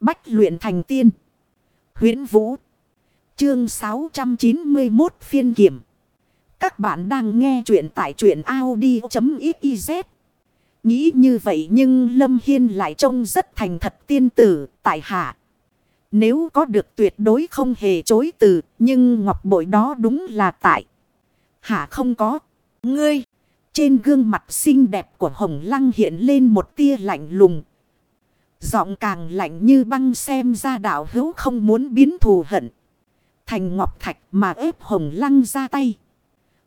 Bách luyện thành tiên. huyễn Vũ. Chương 691 phiên kiểm. Các bạn đang nghe truyện tại truyện Audi.xyz. Nghĩ như vậy nhưng Lâm Hiên lại trông rất thành thật tiên tử, tại hạ. Nếu có được tuyệt đối không hề chối từ, nhưng ngọc bội đó đúng là tại. Hạ không có. Ngươi. Trên gương mặt xinh đẹp của Hồng Lăng hiện lên một tia lạnh lùng. Giọng càng lạnh như băng xem ra đạo hữu không muốn biến thù hận. Thành ngọc thạch mà ép Hồng Lăng ra tay.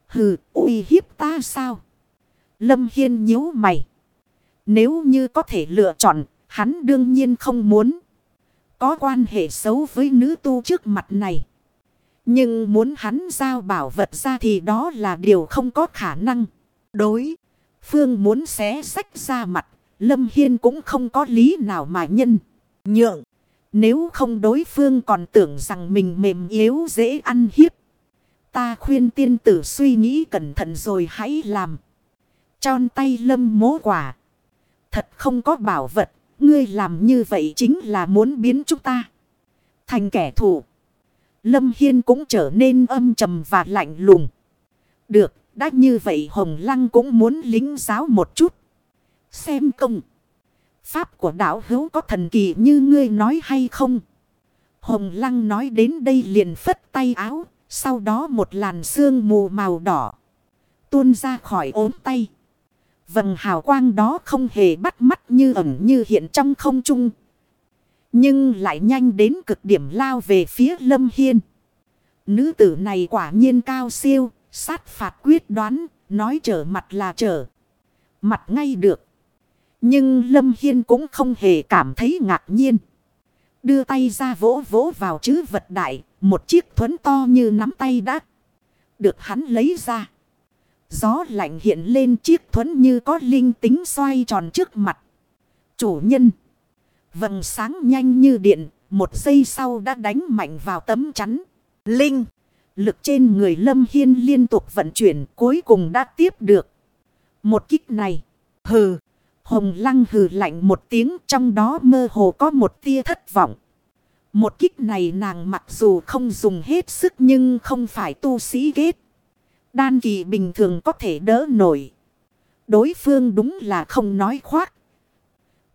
Hừ, uy hiếp ta sao? Lâm Hiên nhíu mày. Nếu như có thể lựa chọn, hắn đương nhiên không muốn. Có quan hệ xấu với nữ tu trước mặt này. Nhưng muốn hắn giao bảo vật ra thì đó là điều không có khả năng. Đối. Phương muốn xé sách ra mặt. Lâm Hiên cũng không có lý nào mà nhân. Nhượng. Nếu không đối phương còn tưởng rằng mình mềm yếu dễ ăn hiếp. Ta khuyên tiên tử suy nghĩ cẩn thận rồi hãy làm. Tròn tay lâm mố quả. Thật không có bảo vật. Ngươi làm như vậy chính là muốn biến chúng ta. Thành kẻ thù. Lâm Hiên cũng trở nên âm trầm và lạnh lùng. Được, đã như vậy Hồng Lăng cũng muốn lính giáo một chút. Xem công. Pháp của đạo hữu có thần kỳ như ngươi nói hay không? Hồng Lăng nói đến đây liền phất tay áo. Sau đó một làn sương mù màu đỏ. Tuôn ra khỏi ốm tay. Vầng hào quang đó không hề bắt mắt như ẩn như hiện trong không trung. Nhưng lại nhanh đến cực điểm lao về phía Lâm Hiên. Nữ tử này quả nhiên cao siêu, sát phạt quyết đoán, nói trở mặt là trở. Mặt ngay được. Nhưng Lâm Hiên cũng không hề cảm thấy ngạc nhiên. Đưa tay ra vỗ vỗ vào chữ vật đại, một chiếc thuấn to như nắm tay đã. Được hắn lấy ra. Gió lạnh hiện lên chiếc thuấn như có linh tính xoay tròn trước mặt. Chủ nhân. Vầng sáng nhanh như điện. Một giây sau đã đánh mạnh vào tấm chắn. Linh. Lực trên người Lâm Hiên liên tục vận chuyển cuối cùng đã tiếp được. Một kích này. Hừ. Hồng lăng hừ lạnh một tiếng, trong đó mơ hồ có một tia thất vọng. Một kích này nàng mặc dù không dùng hết sức nhưng không phải tu sĩ ghét. Đan kỳ bình thường có thể đỡ nổi. Đối phương đúng là không nói khoác.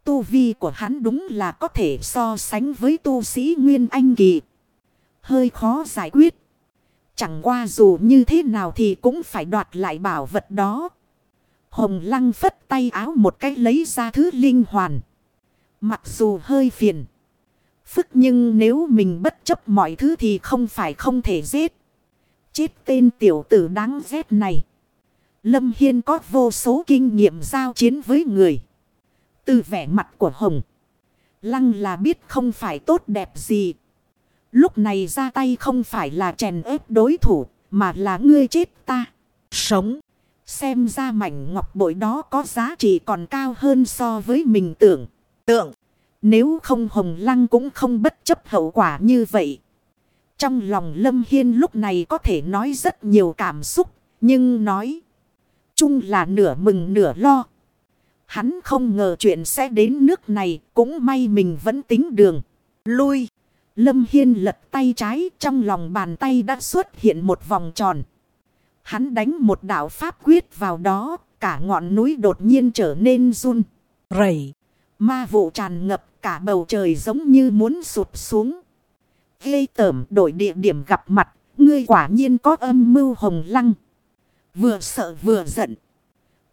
Tu vi của hắn đúng là có thể so sánh với tu sĩ Nguyên Anh kỳ. Hơi khó giải quyết. Chẳng qua dù như thế nào thì cũng phải đoạt lại bảo vật đó. Hồng lăng phất tay áo một cách lấy ra thứ linh hoàn. Mặc dù hơi phiền. Phức nhưng nếu mình bất chấp mọi thứ thì không phải không thể giết. Chết tên tiểu tử đáng ghét này. Lâm Hiên có vô số kinh nghiệm giao chiến với người. Từ vẻ mặt của Hồng. Lăng là biết không phải tốt đẹp gì. Lúc này ra tay không phải là chèn ép đối thủ. Mà là ngươi chết ta. Sống. Xem ra mảnh ngọc bội đó có giá trị còn cao hơn so với mình tưởng. tượng Nếu không Hồng Lăng cũng không bất chấp hậu quả như vậy. Trong lòng Lâm Hiên lúc này có thể nói rất nhiều cảm xúc. Nhưng nói. Chung là nửa mừng nửa lo. Hắn không ngờ chuyện sẽ đến nước này. Cũng may mình vẫn tính đường. Lui. Lâm Hiên lật tay trái. Trong lòng bàn tay đã xuất hiện một vòng tròn. Hắn đánh một đạo pháp quyết vào đó. Cả ngọn núi đột nhiên trở nên run. Rầy. Ma vụ tràn ngập cả bầu trời giống như muốn sụp xuống. Ghê tởm đổi địa điểm gặp mặt, ngươi quả nhiên có âm mưu hồng lăng. Vừa sợ vừa giận.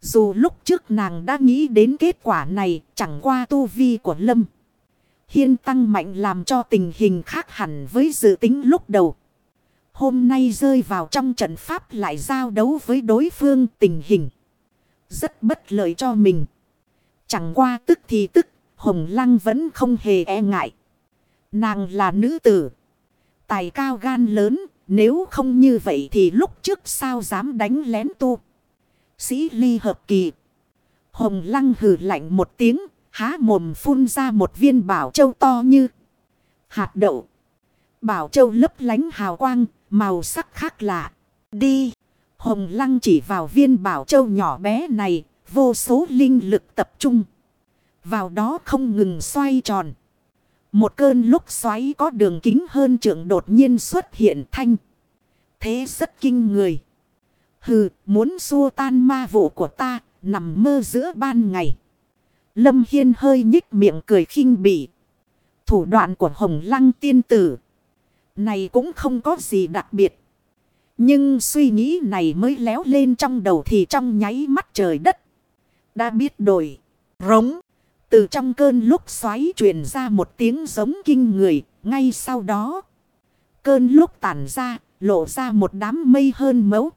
Dù lúc trước nàng đã nghĩ đến kết quả này chẳng qua tu vi của Lâm. Hiên tăng mạnh làm cho tình hình khác hẳn với dự tính lúc đầu. Hôm nay rơi vào trong trận pháp lại giao đấu với đối phương tình hình. Rất bất lợi cho mình. Chẳng qua tức thì tức, Hồng Lăng vẫn không hề e ngại. Nàng là nữ tử. Tài cao gan lớn, nếu không như vậy thì lúc trước sao dám đánh lén tu. Sĩ ly hợp kỳ. Hồng lăng hừ lạnh một tiếng, há mồm phun ra một viên bảo châu to như hạt đậu. Bảo châu lấp lánh hào quang, màu sắc khác lạ. Đi! Hồng lăng chỉ vào viên bảo châu nhỏ bé này, vô số linh lực tập trung. Vào đó không ngừng xoay tròn. Một cơn lúc xoáy có đường kính hơn trượng đột nhiên xuất hiện thanh. Thế rất kinh người. Hừ, muốn xua tan ma vụ của ta, nằm mơ giữa ban ngày. Lâm Hiên hơi nhích miệng cười khinh bỉ. Thủ đoạn của Hồng Lăng tiên tử. Này cũng không có gì đặc biệt. Nhưng suy nghĩ này mới léo lên trong đầu thì trong nháy mắt trời đất. Đã biết đổi. Rống. Từ trong cơn lúc xoáy truyền ra một tiếng giống kinh người. Ngay sau đó. Cơn lúc tản ra. Lộ ra một đám mây hơn mẫu.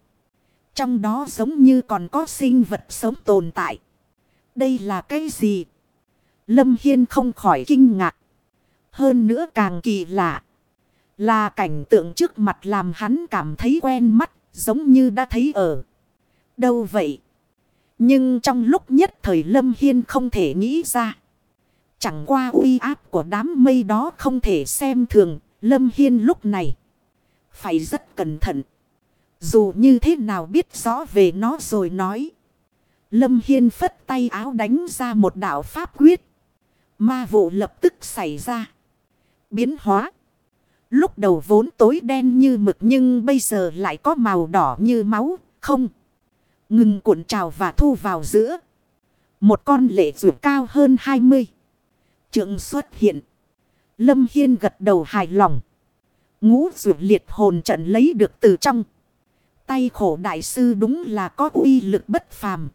Trong đó giống như còn có sinh vật sống tồn tại. Đây là cái gì? Lâm Hiên không khỏi kinh ngạc. Hơn nữa càng kỳ lạ. Là cảnh tượng trước mặt làm hắn cảm thấy quen mắt. Giống như đã thấy ở. Đâu vậy? Nhưng trong lúc nhất thời Lâm Hiên không thể nghĩ ra. Chẳng qua uy áp của đám mây đó không thể xem thường. Lâm Hiên lúc này. Phải rất cẩn thận. Dù như thế nào biết rõ về nó rồi nói. Lâm Hiên phất tay áo đánh ra một đạo pháp quyết. Ma vụ lập tức xảy ra. Biến hóa. Lúc đầu vốn tối đen như mực nhưng bây giờ lại có màu đỏ như máu. Không. Ngừng cuộn trào và thu vào giữa. Một con lệ rượu cao hơn 20. Trượng xuất hiện. Lâm Hiên gật đầu hài lòng. Ngũ rượu liệt hồn trận lấy được từ trong. Tay khổ đại sư đúng là có uy lực bất phàm.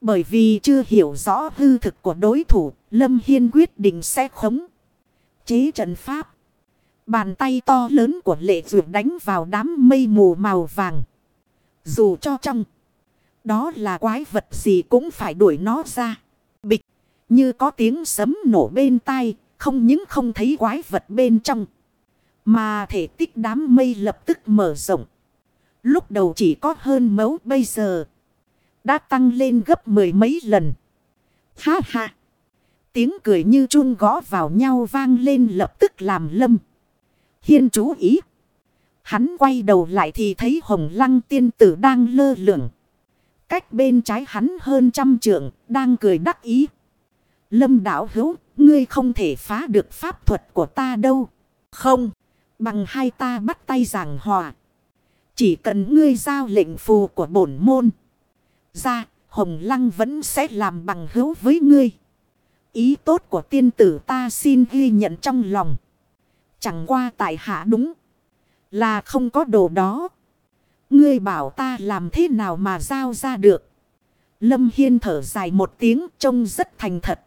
Bởi vì chưa hiểu rõ hư thực của đối thủ, Lâm Hiên quyết định sẽ khống. Chế trận pháp. Bàn tay to lớn của lệ dược đánh vào đám mây mù màu vàng. Dù cho trong. Đó là quái vật gì cũng phải đuổi nó ra. Bịch. Như có tiếng sấm nổ bên tai. Không những không thấy quái vật bên trong. Mà thể tích đám mây lập tức mở rộng. Lúc đầu chỉ có hơn mấu bây giờ. Đã tăng lên gấp mười mấy lần. Ha ha. Tiếng cười như chun gõ vào nhau vang lên lập tức làm lâm. Hiên chú ý. Hắn quay đầu lại thì thấy hồng lăng tiên tử đang lơ lửng. Cách bên trái hắn hơn trăm trượng, đang cười đắc ý. Lâm đảo hữu, ngươi không thể phá được pháp thuật của ta đâu. Không, bằng hai ta bắt tay giảng hòa. Chỉ cần ngươi giao lệnh phù của bổn môn. Ra, Hồng Lăng vẫn sẽ làm bằng hữu với ngươi. Ý tốt của tiên tử ta xin ghi nhận trong lòng. Chẳng qua tại hạ đúng. Là không có đồ đó. Ngươi bảo ta làm thế nào mà giao ra được. Lâm Hiên thở dài một tiếng trông rất thành thật.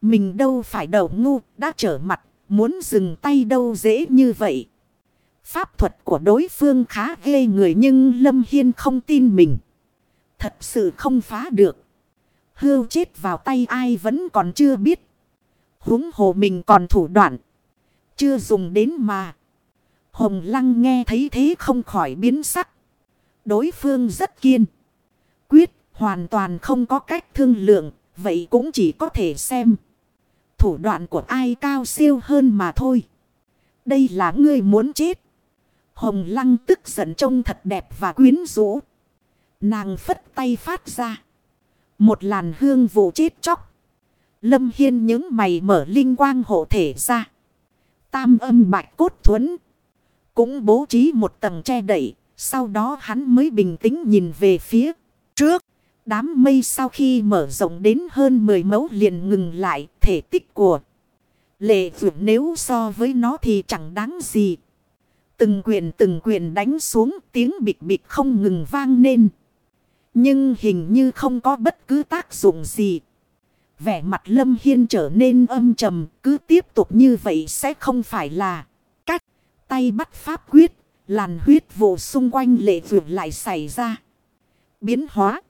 Mình đâu phải đầu ngu, đã trở mặt. Muốn dừng tay đâu dễ như vậy. Pháp thuật của đối phương khá ghê người nhưng Lâm Hiên không tin mình. Thật sự không phá được. Hưu chết vào tay ai vẫn còn chưa biết. Húng hồ mình còn thủ đoạn. Chưa dùng đến mà. Hồng Lăng nghe thấy thế không khỏi biến sắc. Đối phương rất kiên. Quyết, hoàn toàn không có cách thương lượng. Vậy cũng chỉ có thể xem. Thủ đoạn của ai cao siêu hơn mà thôi. Đây là ngươi muốn chết. Hồng Lăng tức giận trông thật đẹp và quyến rũ. Nàng phất tay phát ra. Một làn hương vụ chết chóc. Lâm Hiên những mày mở linh quang hộ thể ra. Tam âm bạch cốt thuẫn. Cũng bố trí một tầng che đẩy. Sau đó hắn mới bình tĩnh nhìn về phía trước. Đám mây sau khi mở rộng đến hơn 10 mẫu liền ngừng lại, thể tích của. Lệ vượt nếu so với nó thì chẳng đáng gì. Từng quyền từng quyền đánh xuống, tiếng bịch bịch không ngừng vang lên. Nhưng hình như không có bất cứ tác dụng gì. Vẻ mặt Lâm Hiên trở nên âm trầm, cứ tiếp tục như vậy sẽ không phải là cách tay bắt pháp quyết, làn huyết vụ xung quanh lệ vượt lại xảy ra. Biến hóa.